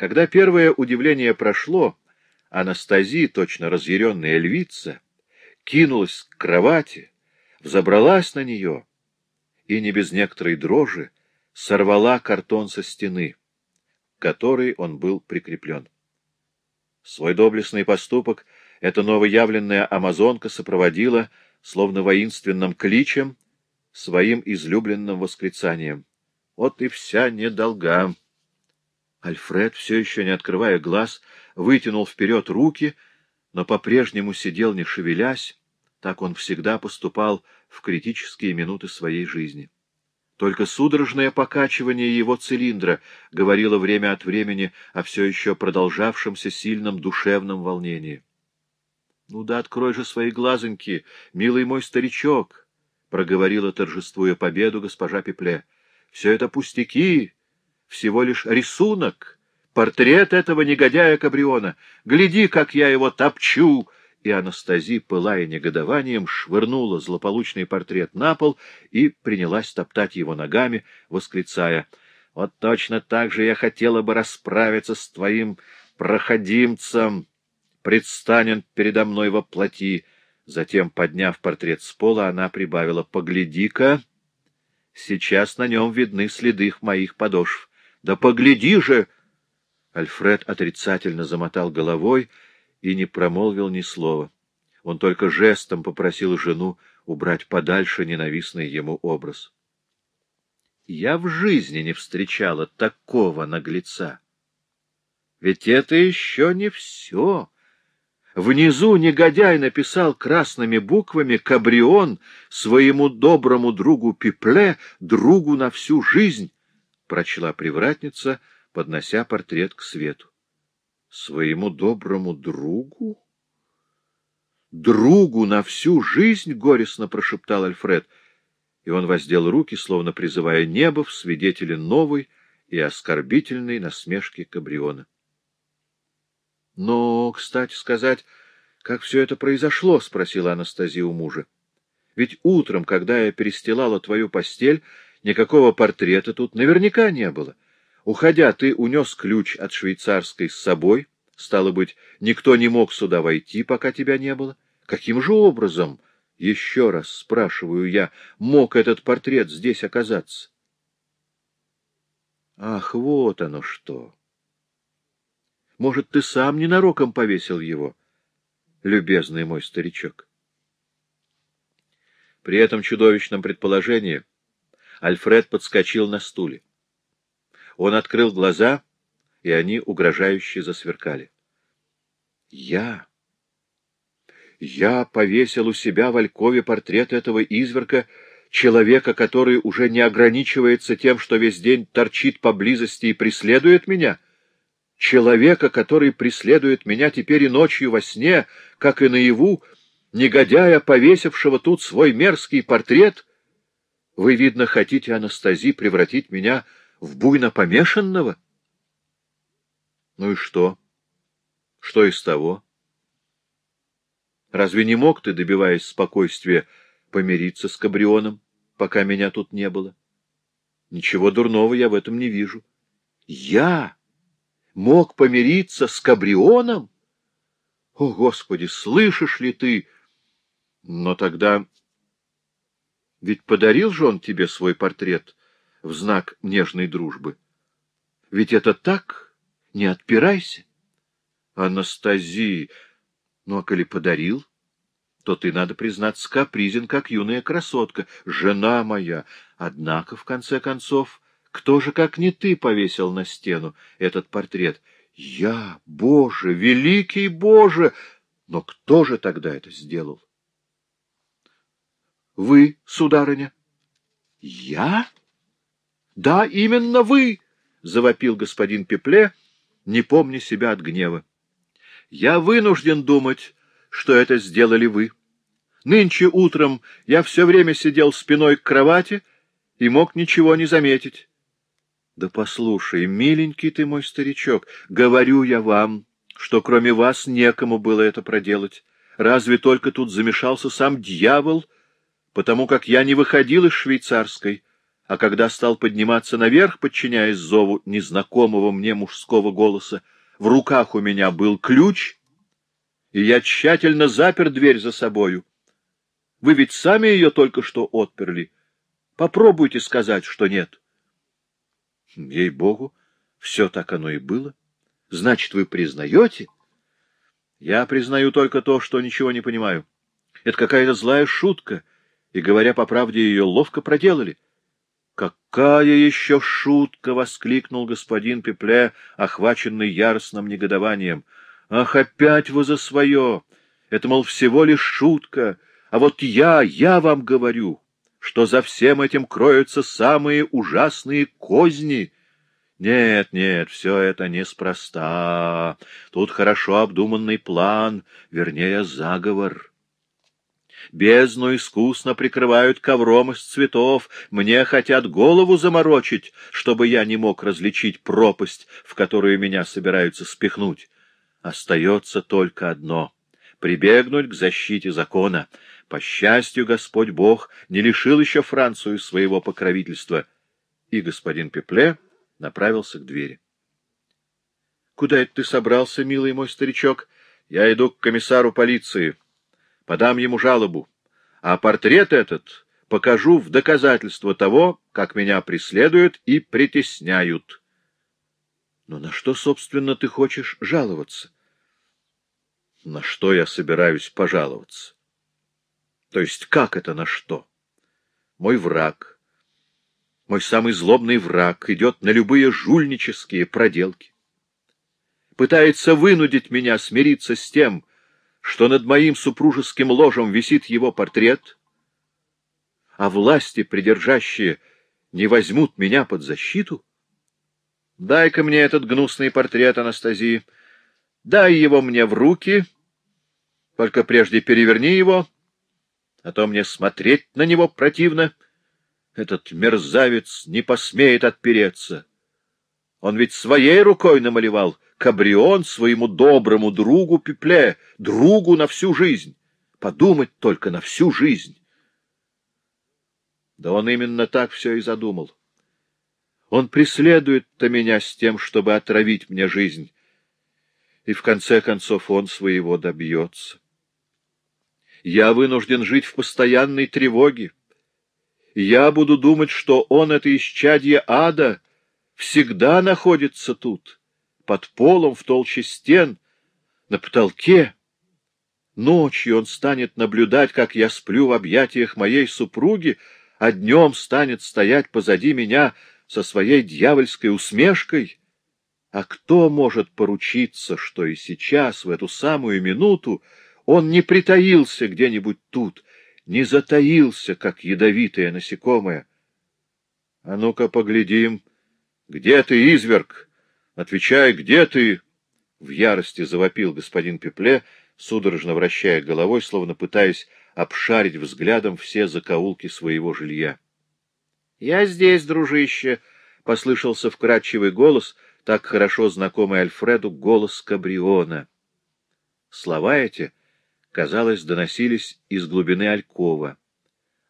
Когда первое удивление прошло, Анастазия, точно разъяренная львица, кинулась к кровати, взобралась на нее и, не без некоторой дрожи, сорвала картон со стены, к которой он был прикреплен. Свой доблестный поступок эта новоявленная амазонка сопроводила, словно воинственным кличем, своим излюбленным восклицанием. Вот и вся недолга. Альфред, все еще не открывая глаз, вытянул вперед руки, но по-прежнему сидел, не шевелясь, так он всегда поступал в критические минуты своей жизни. Только судорожное покачивание его цилиндра говорило время от времени о все еще продолжавшемся сильном душевном волнении. — Ну да открой же свои глазоньки, милый мой старичок! — проговорила, торжествуя победу госпожа Пепле. — Все это пустяки, всего лишь рисунок, портрет этого негодяя Кабриона. Гляди, как я его топчу! И Анастази, пылая негодованием, швырнула злополучный портрет на пол и принялась топтать его ногами, восклицая — Вот точно так же я хотела бы расправиться с твоим проходимцем. Предстанен передо мной во плоти. Затем, подняв портрет с пола, она прибавила «Погляди-ка, сейчас на нем видны следы моих подошв». «Да погляди же!» Альфред отрицательно замотал головой и не промолвил ни слова. Он только жестом попросил жену убрать подальше ненавистный ему образ. Я в жизни не встречала такого наглеца. Ведь это еще не все. Внизу негодяй написал красными буквами «Кабрион» своему доброму другу Пипле, другу на всю жизнь, прочла привратница, поднося портрет к свету. Своему доброму другу? Другу на всю жизнь, горестно прошептал Альфред, и он воздел руки, словно призывая небо в свидетели новой и оскорбительной насмешки Кабриона. — Но, кстати сказать, как все это произошло? — спросила Анастасия у мужа. — Ведь утром, когда я перестилала твою постель, никакого портрета тут наверняка не было. Уходя, ты унес ключ от швейцарской с собой. Стало быть, никто не мог сюда войти, пока тебя не было. Каким же образом, еще раз спрашиваю я, мог этот портрет здесь оказаться? Ах, вот оно что! Может, ты сам ненароком повесил его, любезный мой старичок? При этом чудовищном предположении Альфред подскочил на стуле. Он открыл глаза, и они угрожающе засверкали. Я... Я повесил у себя в Алькове портрет этого изверга, человека, который уже не ограничивается тем, что весь день торчит поблизости и преследует меня — человека, который преследует меня теперь и ночью во сне, как и наяву, негодяя, повесившего тут свой мерзкий портрет? Вы, видно, хотите, Анастази, превратить меня в буйно помешанного? Ну и что? Что из того? Разве не мог ты, добиваясь спокойствия, помириться с Кабрионом, пока меня тут не было? Ничего дурного я в этом не вижу. Я мог помириться с Кабрионом? О, Господи, слышишь ли ты? Но тогда... Ведь подарил же он тебе свой портрет в знак нежной дружбы. Ведь это так, не отпирайся. Анастазии, ну а коли подарил, то ты, надо признаться, капризен, как юная красотка, жена моя. Однако, в конце концов, кто же, как не ты, повесил на стену этот портрет? Я, Боже, великий Боже! Но кто же тогда это сделал? Вы, сударыня. Я? Да, именно вы! — завопил господин Пепле, не помня себя от гнева. Я вынужден думать, что это сделали вы. Нынче утром я все время сидел спиной к кровати и мог ничего не заметить. Да послушай, миленький ты мой старичок, говорю я вам, что кроме вас некому было это проделать. Разве только тут замешался сам дьявол, потому как я не выходил из швейцарской, а когда стал подниматься наверх, подчиняясь зову незнакомого мне мужского голоса, в руках у меня был ключ, и я тщательно запер дверь за собою. Вы ведь сами ее только что отперли. Попробуйте сказать, что нет. Ей-богу, все так оно и было. Значит, вы признаете? Я признаю только то, что ничего не понимаю. Это какая-то злая шутка, и, говоря по правде, ее ловко проделали. «Какая еще шутка!» — воскликнул господин Пепле, охваченный яростным негодованием. «Ах, опять вы за свое! Это, мол, всего лишь шутка! А вот я, я вам говорю, что за всем этим кроются самые ужасные козни!» Нет, нет, все это неспроста. Тут хорошо обдуманный план, вернее, заговор. Бездну искусно прикрывают ковром из цветов, мне хотят голову заморочить, чтобы я не мог различить пропасть, в которую меня собираются спихнуть. Остается только одно — прибегнуть к защите закона. По счастью, Господь Бог не лишил еще Францию своего покровительства. И господин Пепле направился к двери. — Куда это ты собрался, милый мой старичок? — Я иду к комиссару полиции подам ему жалобу, а портрет этот покажу в доказательство того, как меня преследуют и притесняют. Но на что, собственно, ты хочешь жаловаться? На что я собираюсь пожаловаться? То есть как это на что? Мой враг, мой самый злобный враг, идет на любые жульнические проделки. Пытается вынудить меня смириться с тем, что над моим супружеским ложем висит его портрет, а власти, придержащие, не возьмут меня под защиту? Дай-ка мне этот гнусный портрет, Анастасии. Дай его мне в руки, только прежде переверни его, а то мне смотреть на него противно. Этот мерзавец не посмеет отпереться. Он ведь своей рукой намалевал — Кабрион своему доброму другу Пепле, другу на всю жизнь. Подумать только на всю жизнь. Да он именно так все и задумал. Он преследует-то меня с тем, чтобы отравить мне жизнь. И в конце концов он своего добьется. Я вынужден жить в постоянной тревоге. Я буду думать, что он, это исчадье ада, всегда находится тут под полом, в толще стен, на потолке. Ночью он станет наблюдать, как я сплю в объятиях моей супруги, а днем станет стоять позади меня со своей дьявольской усмешкой. А кто может поручиться, что и сейчас, в эту самую минуту, он не притаился где-нибудь тут, не затаился, как ядовитое насекомое? А ну-ка поглядим, где ты, изверг? Отвечай, где ты? В ярости завопил господин Пепле, судорожно вращая головой, словно пытаясь обшарить взглядом все закоулки своего жилья. — Я здесь, дружище! — послышался вкрадчивый голос, так хорошо знакомый Альфреду, голос Кабриона. Слова эти, казалось, доносились из глубины Алькова.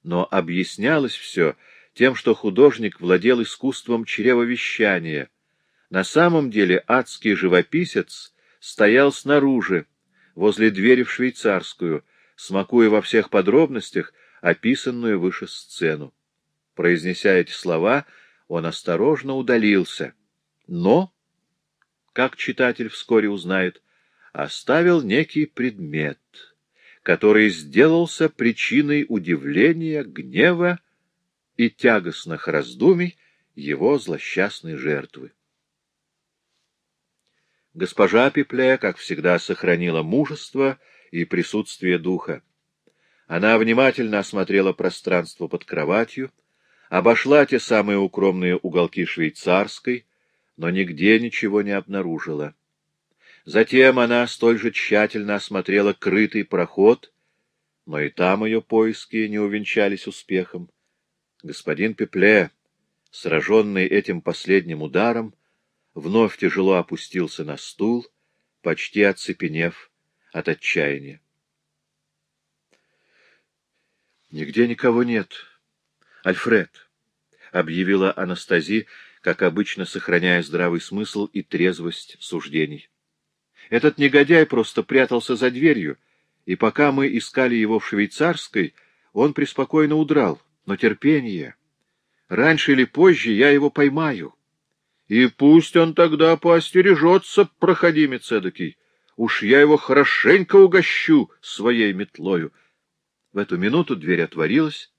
Но объяснялось все тем, что художник владел искусством чревовещания — на самом деле адский живописец стоял снаружи, возле двери в швейцарскую, смакуя во всех подробностях описанную выше сцену. Произнеся эти слова, он осторожно удалился, но, как читатель вскоре узнает, оставил некий предмет, который сделался причиной удивления, гнева и тягостных раздумий его злосчастной жертвы. Госпожа Пепле, как всегда, сохранила мужество и присутствие духа. Она внимательно осмотрела пространство под кроватью, обошла те самые укромные уголки швейцарской, но нигде ничего не обнаружила. Затем она столь же тщательно осмотрела крытый проход, но и там ее поиски не увенчались успехом. Господин Пепле, сраженный этим последним ударом, вновь тяжело опустился на стул, почти оцепенев от отчаяния. Нигде никого нет. Альфред, — объявила Анастази, как обычно сохраняя здравый смысл и трезвость суждений. Этот негодяй просто прятался за дверью, и пока мы искали его в швейцарской, он преспокойно удрал. Но терпение. Раньше или позже я его поймаю. И пусть он тогда поостережется, проходимец эдакий. Уж я его хорошенько угощу своей метлою. В эту минуту дверь отворилась,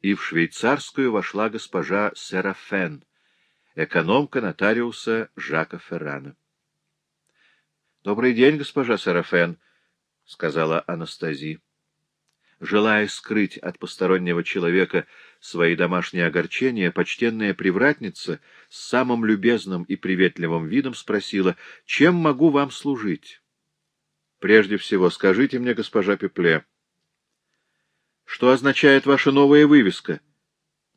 и в швейцарскую вошла госпожа Серафен, экономка нотариуса Жака Феррана. — Добрый день, госпожа Серафен, — сказала Анастази. Желая скрыть от постороннего человека свои домашние огорчения, почтенная привратница с самым любезным и приветливым видом спросила, «Чем могу вам служить?» «Прежде всего, скажите мне, госпожа Пепле, что означает ваша новая вывеска?»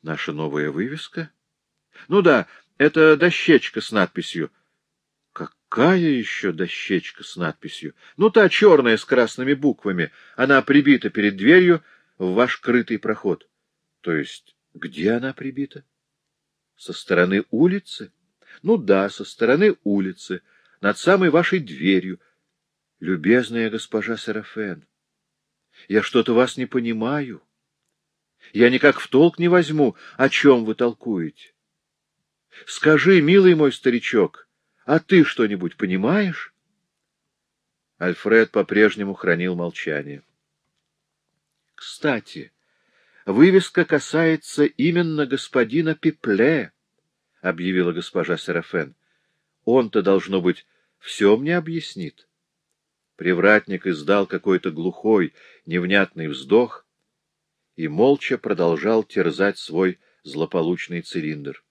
«Наша новая вывеска?» «Ну да, это дощечка с надписью». «Какая еще дощечка с надписью?» «Ну, та черная с красными буквами. Она прибита перед дверью в ваш крытый проход». То есть, где она прибита? Со стороны улицы? Ну да, со стороны улицы, над самой вашей дверью. Любезная госпожа Серафен, я что-то вас не понимаю. Я никак в толк не возьму, о чем вы толкуете. Скажи, милый мой старичок, а ты что-нибудь понимаешь? Альфред по-прежнему хранил молчание. Кстати, Вывеска касается именно господина Пепле, — объявила госпожа Серафен. Он-то, должно быть, все мне объяснит. Привратник издал какой-то глухой, невнятный вздох и молча продолжал терзать свой злополучный цилиндр.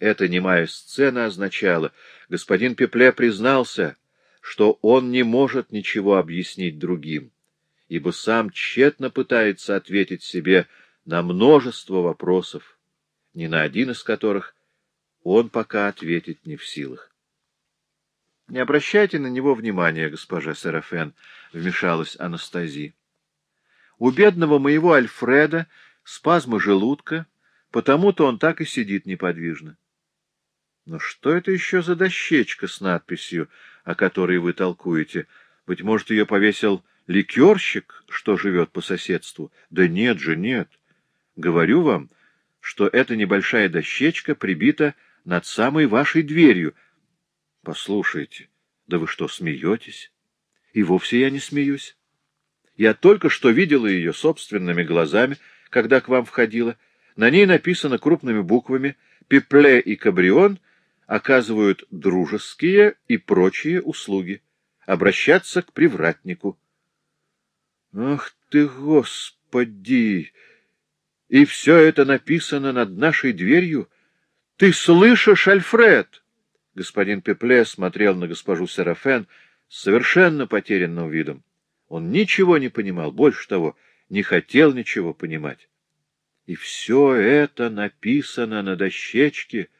Эта немая сцена означала, господин Пепле признался, что он не может ничего объяснить другим ибо сам тщетно пытается ответить себе на множество вопросов, ни на один из которых он пока ответить не в силах. — Не обращайте на него внимания, госпожа Серафен, — вмешалась Анастази. — У бедного моего Альфреда спазмы желудка, потому-то он так и сидит неподвижно. Но что это еще за дощечка с надписью, о которой вы толкуете? Быть может, ее повесил Ликерщик, что живет по соседству? Да нет же, нет. Говорю вам, что эта небольшая дощечка прибита над самой вашей дверью. Послушайте, да вы что, смеетесь? И вовсе я не смеюсь. Я только что видела ее собственными глазами, когда к вам входила. На ней написано крупными буквами «Пепле и Кабрион оказывают дружеские и прочие услуги. Обращаться к привратнику». Ах ты, Господи! И все это написано над нашей дверью? Ты слышишь, Альфред? Господин Пепле смотрел на госпожу Серафен с совершенно потерянным видом. Он ничего не понимал, больше того, не хотел ничего понимать. И все это написано на дощечке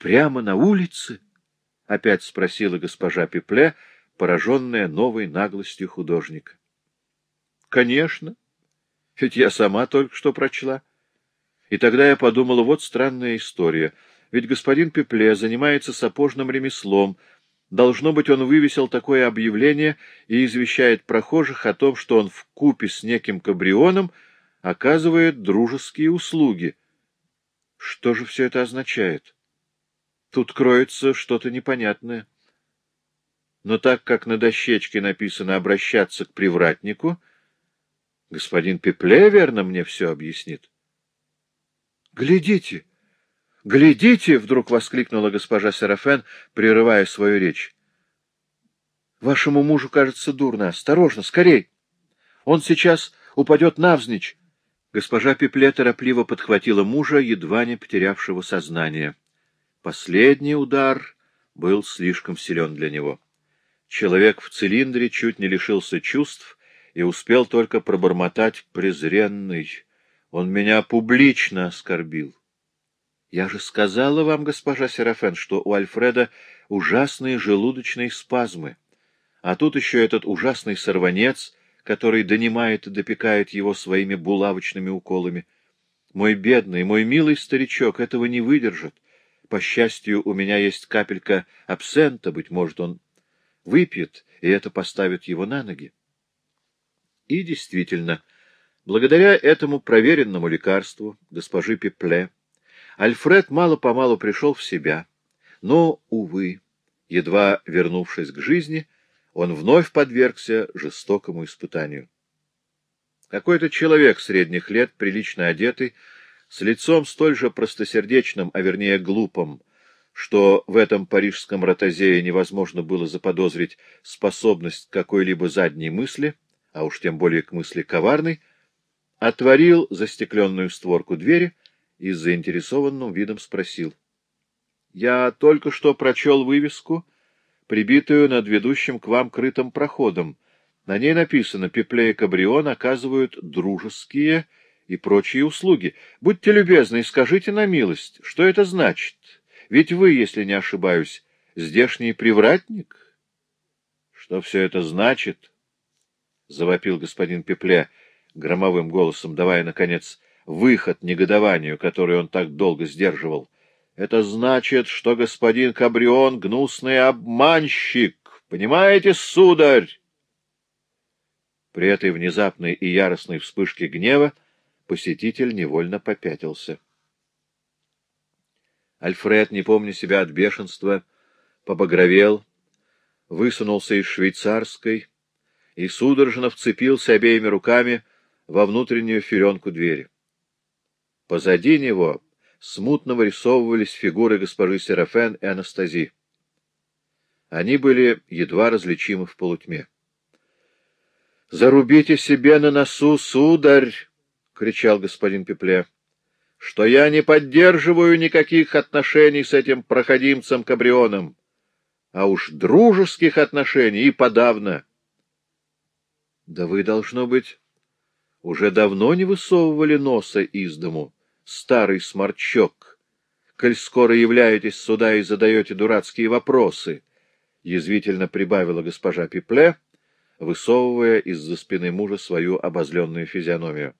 прямо на улице? — опять спросила госпожа Пепле, пораженная новой наглостью художника. Конечно. Ведь я сама только что прочла. И тогда я подумала, вот странная история. Ведь господин Пепле занимается сапожным ремеслом. Должно быть, он вывесил такое объявление и извещает прохожих о том, что он в купе с неким кабрионом оказывает дружеские услуги. Что же все это означает? Тут кроется что-то непонятное. Но так как на дощечке написано «обращаться к привратнику», Господин Пепле, верно, мне все объяснит. — Глядите! Глядите! — вдруг воскликнула госпожа Серафен, прерывая свою речь. — Вашему мужу кажется дурно. Осторожно, скорей! Он сейчас упадет навзничь. Госпожа Пепле торопливо подхватила мужа, едва не потерявшего сознание. Последний удар был слишком силен для него. Человек в цилиндре чуть не лишился чувств и успел только пробормотать презренный. Он меня публично оскорбил. Я же сказала вам, госпожа Серафен, что у Альфреда ужасные желудочные спазмы. А тут еще этот ужасный сорванец, который донимает и допекает его своими булавочными уколами. Мой бедный, мой милый старичок этого не выдержит. По счастью, у меня есть капелька абсента, быть может, он выпьет, и это поставит его на ноги. И действительно, благодаря этому проверенному лекарству госпожи Пепле, Альфред мало-помалу пришел в себя, но, увы, едва вернувшись к жизни, он вновь подвергся жестокому испытанию. Какой-то человек средних лет, прилично одетый, с лицом столь же простосердечным, а вернее глупым, что в этом парижском ротозее невозможно было заподозрить способность какой-либо задней мысли, а уж тем более к мысли коварной, отворил застекленную створку двери и с заинтересованным видом спросил. — Я только что прочел вывеску, прибитую над ведущим к вам крытым проходом, на ней написано «Пепле и Кабрион оказывают дружеские и прочие услуги. Будьте любезны и скажите на милость, что это значит? Ведь вы, если не ошибаюсь, здешний привратник?» «Что все это значит?» — завопил господин Пепле громовым голосом, давая, наконец, выход негодованию, который он так долго сдерживал. «Это значит, что господин Кабрион — гнусный обманщик. Понимаете, сударь?» При этой внезапной и яростной вспышке гнева посетитель невольно попятился. Альфред, не помня себя от бешенства, побагровел, высунулся из швейцарской и судорожно вцепился обеими руками во внутреннюю филенку двери. Позади него смутно вырисовывались фигуры госпожи Серафен и Анастазии. Они были едва различимы в полутьме. — Зарубите себе на носу, сударь! — кричал господин Пепле. — Что я не поддерживаю никаких отношений с этим проходимцем Кабрионом, а уж дружеских отношений и подавно. — Да вы, должно быть, уже давно не высовывали носа из дому, старый сморчок, коль скоро являетесь сюда и задаете дурацкие вопросы, — язвительно прибавила госпожа Пепле, — высовывая из-за спины мужа свою обозленную физиономию. —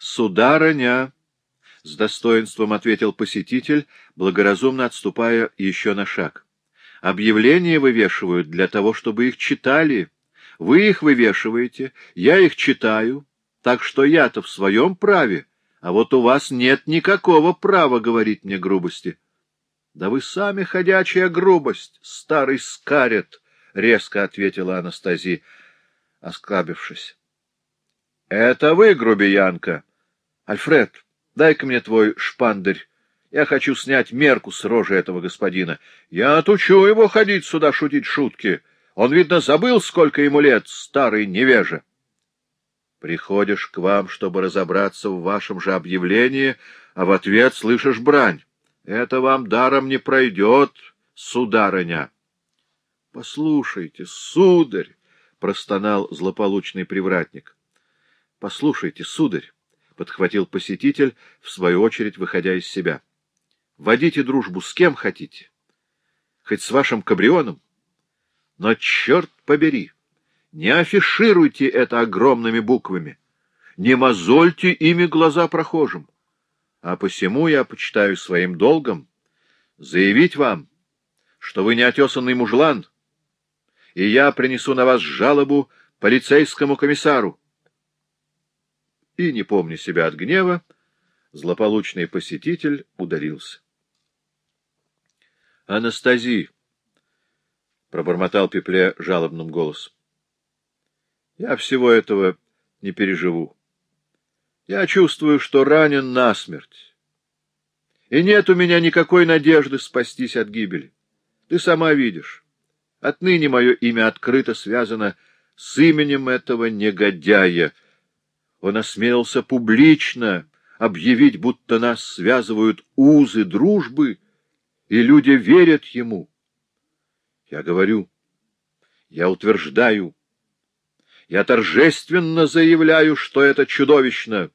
Сударыня! — с достоинством ответил посетитель, благоразумно отступая еще на шаг. — Объявления вывешивают для того, чтобы их читали. Вы их вывешиваете, я их читаю, так что я-то в своем праве, а вот у вас нет никакого права говорить мне грубости. — Да вы сами ходячая грубость, старый скарет! — резко ответила Анастасия, осклабившись. — Это вы, грубиянка! Альфред, дай-ка мне твой шпандарь. Я хочу снять мерку с рожи этого господина. Я отучу его ходить сюда шутить шутки. Он, видно, забыл, сколько ему лет, старый невежа. Приходишь к вам, чтобы разобраться в вашем же объявлении, а в ответ слышишь брань. Это вам даром не пройдет, сударыня. — Послушайте, сударь, — простонал злополучный привратник. — Послушайте, сударь, — подхватил посетитель, в свою очередь выходя из себя. — Водите дружбу с кем хотите, хоть с вашим кабрионом, но, черт побери, не афишируйте это огромными буквами, не мозольте ими глаза прохожим, а посему я почитаю своим долгом заявить вам, что вы неотесанный мужлан, и я принесу на вас жалобу полицейскому комиссару. И, не помня себя от гнева, злополучный посетитель ударился. Анастазия, пробормотал Пепле жалобным голосом, — я всего этого не переживу. Я чувствую, что ранен насмерть. И нет у меня никакой надежды спастись от гибели. Ты сама видишь. Отныне мое имя открыто связано с именем этого негодяя. Он осмелился публично объявить, будто нас связывают узы дружбы, и люди верят ему. Я говорю, я утверждаю, я торжественно заявляю, что это чудовищно.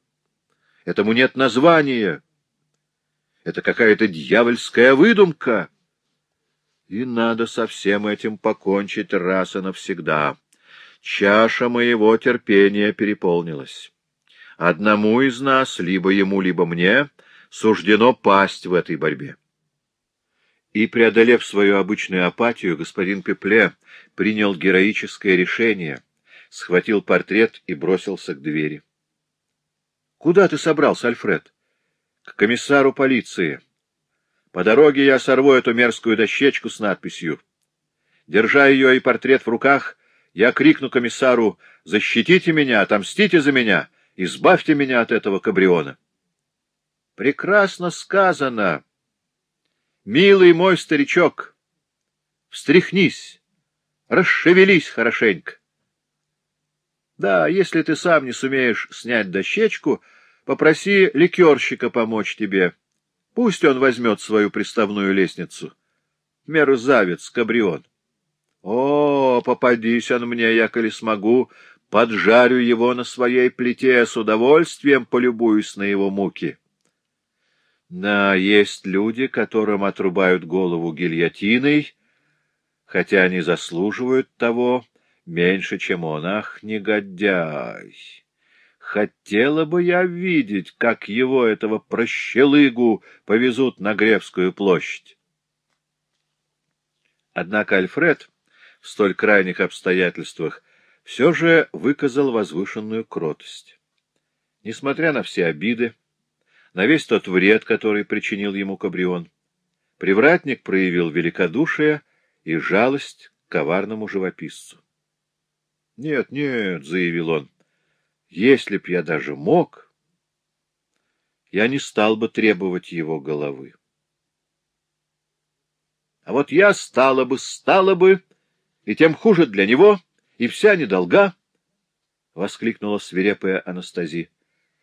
Этому нет названия. Это какая-то дьявольская выдумка. И надо со всем этим покончить раз и навсегда. Чаша моего терпения переполнилась. Одному из нас, либо ему, либо мне, суждено пасть в этой борьбе. И, преодолев свою обычную апатию, господин Пепле принял героическое решение, схватил портрет и бросился к двери. — Куда ты собрался, Альфред? — К комиссару полиции. По дороге я сорву эту мерзкую дощечку с надписью. Держа ее и портрет в руках, я крикну комиссару «Защитите меня, отомстите за меня, избавьте меня от этого кабриона». Прекрасно сказано. Милый мой старичок, встряхнись, расшевелись хорошенько. Да, если ты сам не сумеешь снять дощечку, попроси ликерщика помочь тебе. Пусть он возьмет свою приставную лестницу. Мерзавец, кабрион. О, попадись он мне, я, коли смогу, поджарю его на своей плите, с удовольствием полюбуюсь на его муки. Да, есть люди, которым отрубают голову гильотиной, хотя они заслуживают того меньше, чем он. Ах, негодяй! Хотела бы я видеть, как его, этого прощелыгу, повезут на Гревскую площадь. Однако Альфред в столь крайних обстоятельствах все же выказал возвышенную кротость. Несмотря на все обиды, на весь тот вред, который причинил ему Кабрион, привратник проявил великодушие и жалость к коварному живописцу. — Нет, нет, — заявил он, если б я даже мог, я не стал бы требовать его головы. А вот я стала бы, стала бы, и тем хуже для него, и вся недолга, — воскликнула свирепая Анастазия.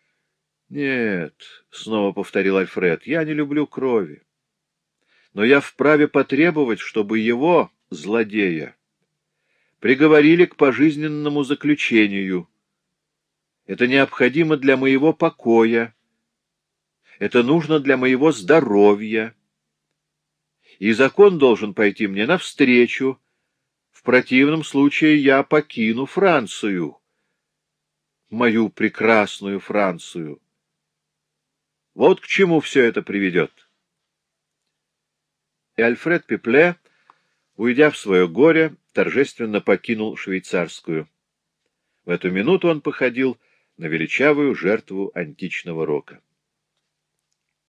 — Нет, — снова повторил Альфред, — я не люблю крови. Но я вправе потребовать, чтобы его, злодея, приговорили к пожизненному заключению — это необходимо для моего покоя. Это нужно для моего здоровья. И закон должен пойти мне навстречу. В противном случае я покину Францию. Мою прекрасную Францию. Вот к чему все это приведет. И Альфред Пепле, уйдя в свое горе, торжественно покинул швейцарскую. В эту минуту он походил на величавую жертву античного рока.